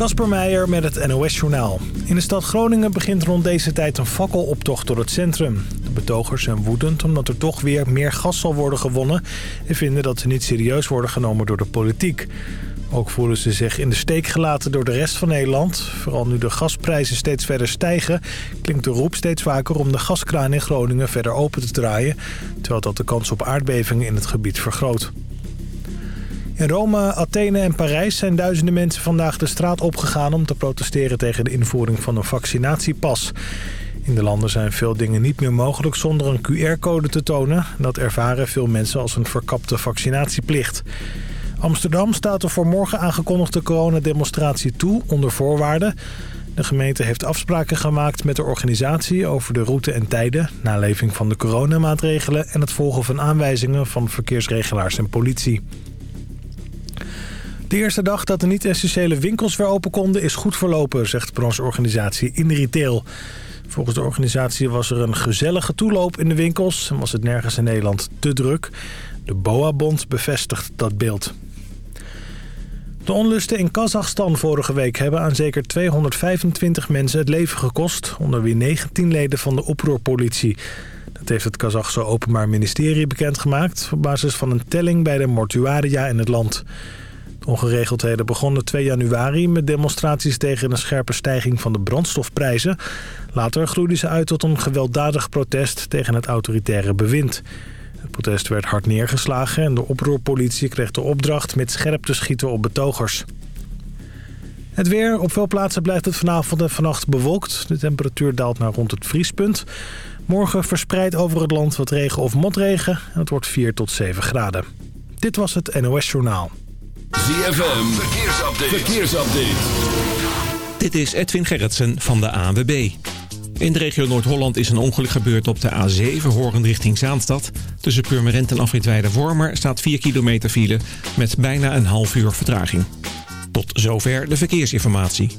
Kasper Meijer met het NOS-journaal. In de stad Groningen begint rond deze tijd een fakkeloptocht door het centrum. De betogers zijn woedend omdat er toch weer meer gas zal worden gewonnen... en vinden dat ze niet serieus worden genomen door de politiek. Ook voelen ze zich in de steek gelaten door de rest van Nederland. Vooral nu de gasprijzen steeds verder stijgen... klinkt de roep steeds vaker om de gaskraan in Groningen verder open te draaien... terwijl dat de kans op aardbevingen in het gebied vergroot. In Rome, Athene en Parijs zijn duizenden mensen vandaag de straat opgegaan... om te protesteren tegen de invoering van een vaccinatiepas. In de landen zijn veel dingen niet meer mogelijk zonder een QR-code te tonen. Dat ervaren veel mensen als een verkapte vaccinatieplicht. Amsterdam staat er voor morgen aangekondigde coronademonstratie toe onder voorwaarden. De gemeente heeft afspraken gemaakt met de organisatie over de route en tijden... naleving van de coronamaatregelen en het volgen van aanwijzingen van verkeersregelaars en politie. De eerste dag dat de niet-essentiële winkels weer open konden is goed verlopen, zegt brancheorganisatie InRetail. Volgens de organisatie was er een gezellige toeloop in de winkels en was het nergens in Nederland te druk. De BOA-bond bevestigt dat beeld. De onlusten in Kazachstan vorige week hebben aan zeker 225 mensen het leven gekost... onder wie 19 leden van de oproerpolitie. Dat heeft het Kazachse Openbaar Ministerie bekendgemaakt... op basis van een telling bij de mortuaria in het land. De ongeregeldheden begonnen 2 januari met demonstraties tegen een scherpe stijging van de brandstofprijzen. Later groeiden ze uit tot een gewelddadig protest tegen het autoritaire bewind. Het protest werd hard neergeslagen en de oproerpolitie kreeg de opdracht met scherp te schieten op betogers. Het weer. Op veel plaatsen blijft het vanavond en vannacht bewolkt. De temperatuur daalt naar rond het vriespunt. Morgen verspreid over het land wat regen of motregen. En het wordt 4 tot 7 graden. Dit was het NOS Journaal. ZFM. Verkeersupdate. Verkeersupdate. Dit is Edwin Gerritsen van de ANWB. In de regio Noord-Holland is een ongeluk gebeurd op de A7 horend richting Zaanstad. Tussen Purmerend en Afritweide Wormer staat 4 kilometer file met bijna een half uur vertraging. Tot zover de verkeersinformatie.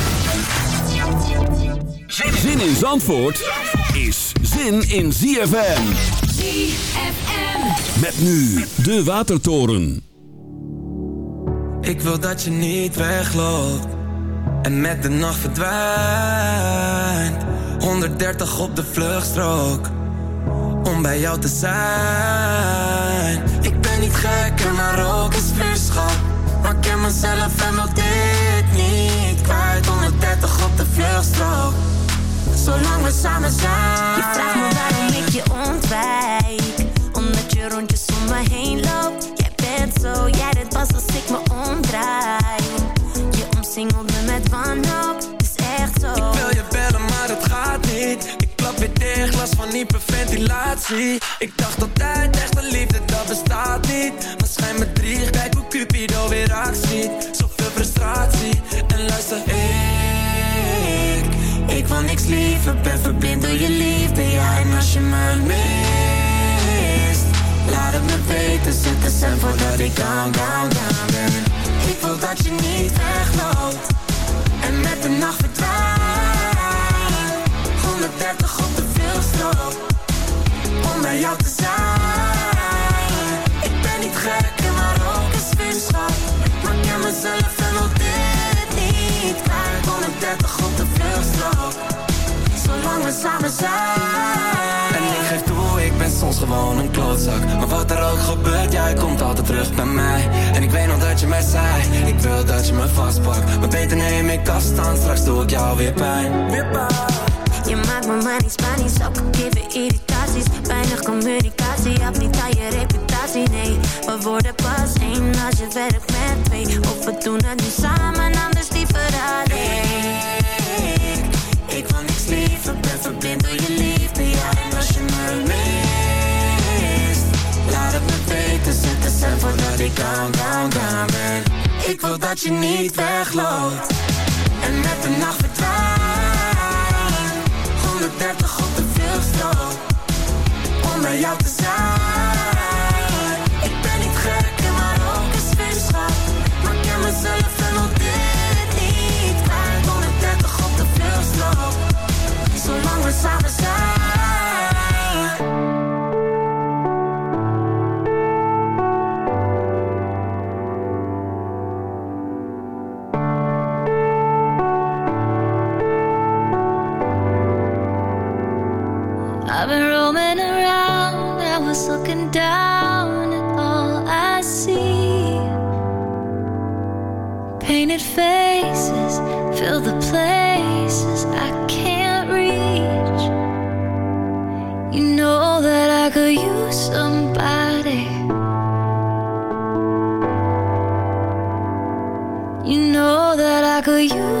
Zin in Zandvoort is zin in ZFM. ZFM. Met nu de Watertoren. Ik wil dat je niet wegloopt en met de nacht verdwijnt. 130 op de vluchtstrook om bij jou te zijn. Ik ben niet gek en maar ook een vuurschap. Zolang we samen zijn. Je vraagt me waarom ik je ontwijk Omdat je rondjes om me heen loopt Jij bent zo, jij dit pas als ik me omdraai Je omsingelt me met wanhoop, is echt zo Ik wil je bellen, maar het gaat niet. Ik klap weer dicht, last van hyperventilatie. Ik dacht altijd, echte liefde, dat bestaat niet. Maar schijn me drie, kijk hoe Cupido weer actie. Zoveel frustratie, en luister, ik... Ik wil niks liever, ben verblind door je liefde, ja. En als je me mist, laat het me weten. Zet de stem voordat ik down, down, down ben. Ik wil dat je niet wegloopt en met de nacht verdwijnt 130 op de veelstrook Om bij jou te zijn Ik ben niet gek maar ook een zwinschap Maar ken mezelf en wil dit niet kwijt 130 op de veelstrook We samen zijn. En ik geef toe, ik ben soms gewoon een klootzak. Maar wat er ook gebeurt, jij komt altijd terug bij mij. En ik weet nog dat je mij zei Ik wil dat je me vastpakt. Maar beter neem ik afstand, straks doe ik jou weer pijn. Weer pijn. Je maakt me maar niet Spanisch, ook geven irritaties. Weinig communicatie, af niet aan je reputatie Nee, we worden pas één als je werkt met twee. Of we doen het nu samen, anders liever alleen. Ik wil me Laat het me weten, zet de stem voordat ik down, ben Ik wil dat je niet wegloopt En met de nacht verdwijnt. 130 op de vluchtstrook. Om bij jou te zijn you.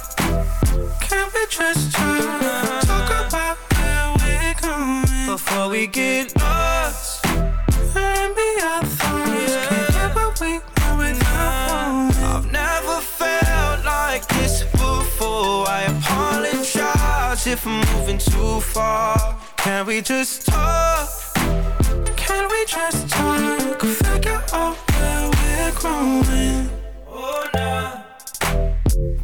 Can we just talk? Talk about where we're going before we get lost. And be our thoughts. Can't get what we want without. I've never felt like this before. I apologize if I'm moving too far. Can we just talk? Can we just talk? Figure out where we're growing. Oh, nah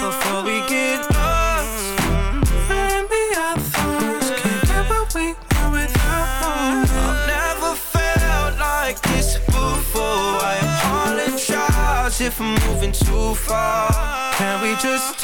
Before we get lost. Can't get what we want without. I've never felt like this before. I apologize if I'm moving too far. Can we just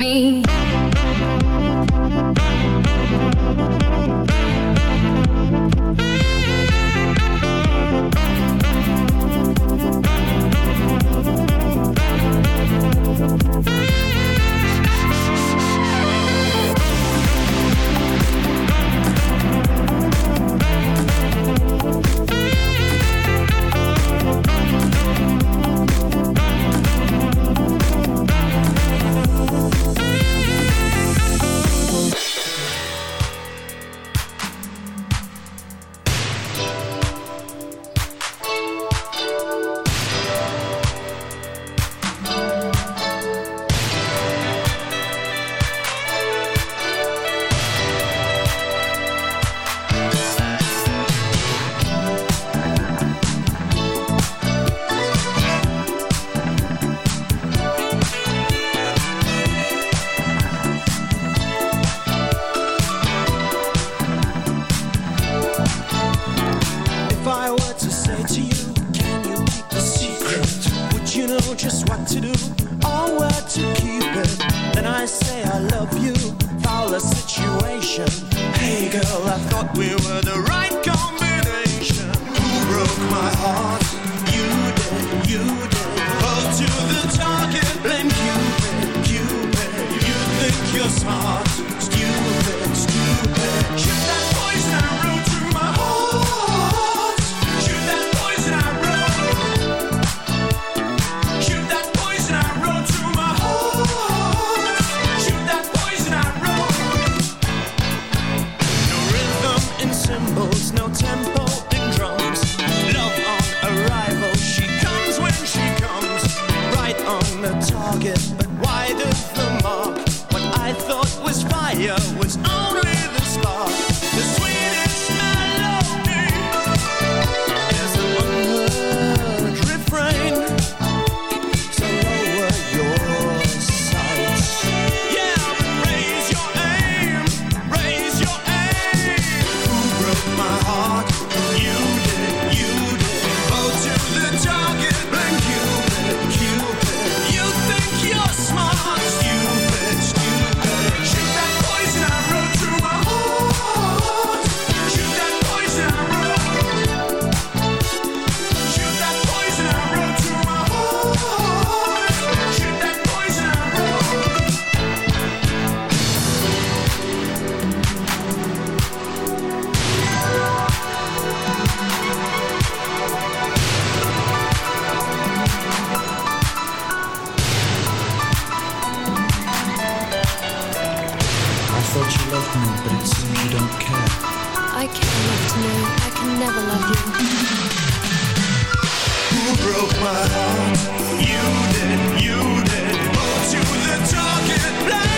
me. thought we were the right but it seems you don't care. I care not to know, I can never love you. Who broke my heart? You did, you did. But you the target.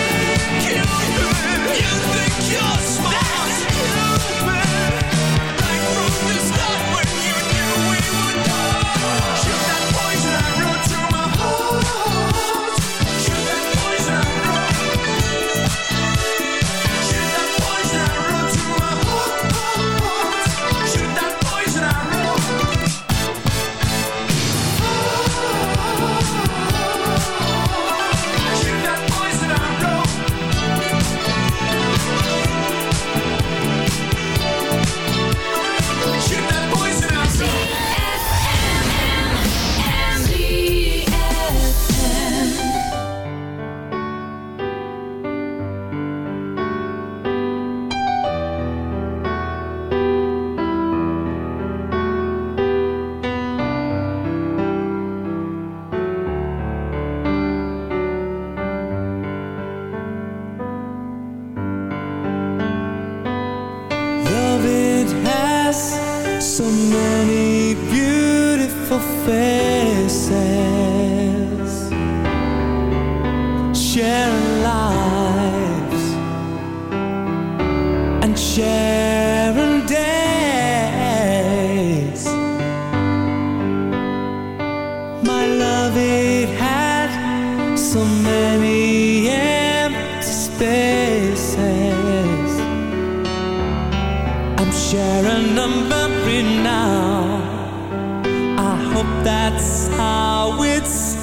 now. I hope that's how it's.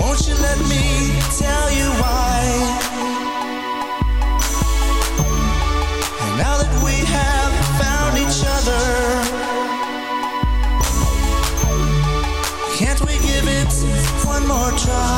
Won't you let me tell you why? And now that we have found each other, can't we give it one more try?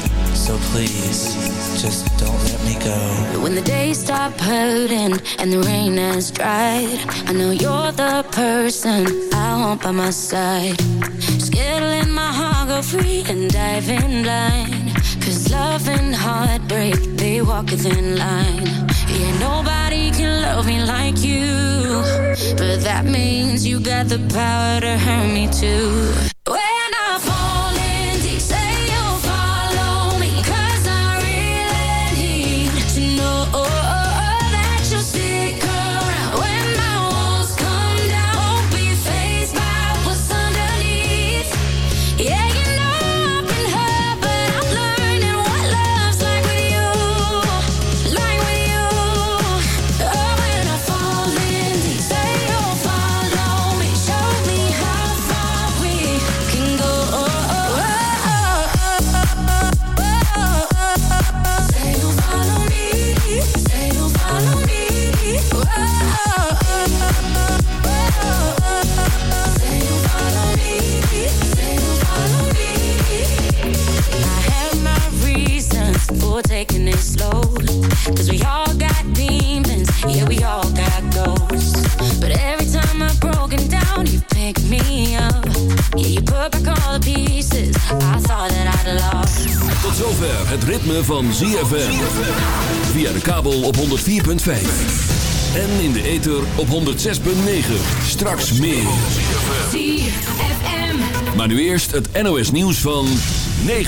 So please, just don't let me go. When the days stop hurting and the rain has dried, I know you're the person I want by my side. To my heart go free and dive in blind. Cause love and heartbreak, they walk a thin line. Yeah, nobody can love me like you. But that means you got the power to hurt me too. Het ritme van ZFM. Via de kabel op 104.5. En in de ether op 106.9. Straks meer. ZFM. Maar nu eerst het NOS nieuws van 9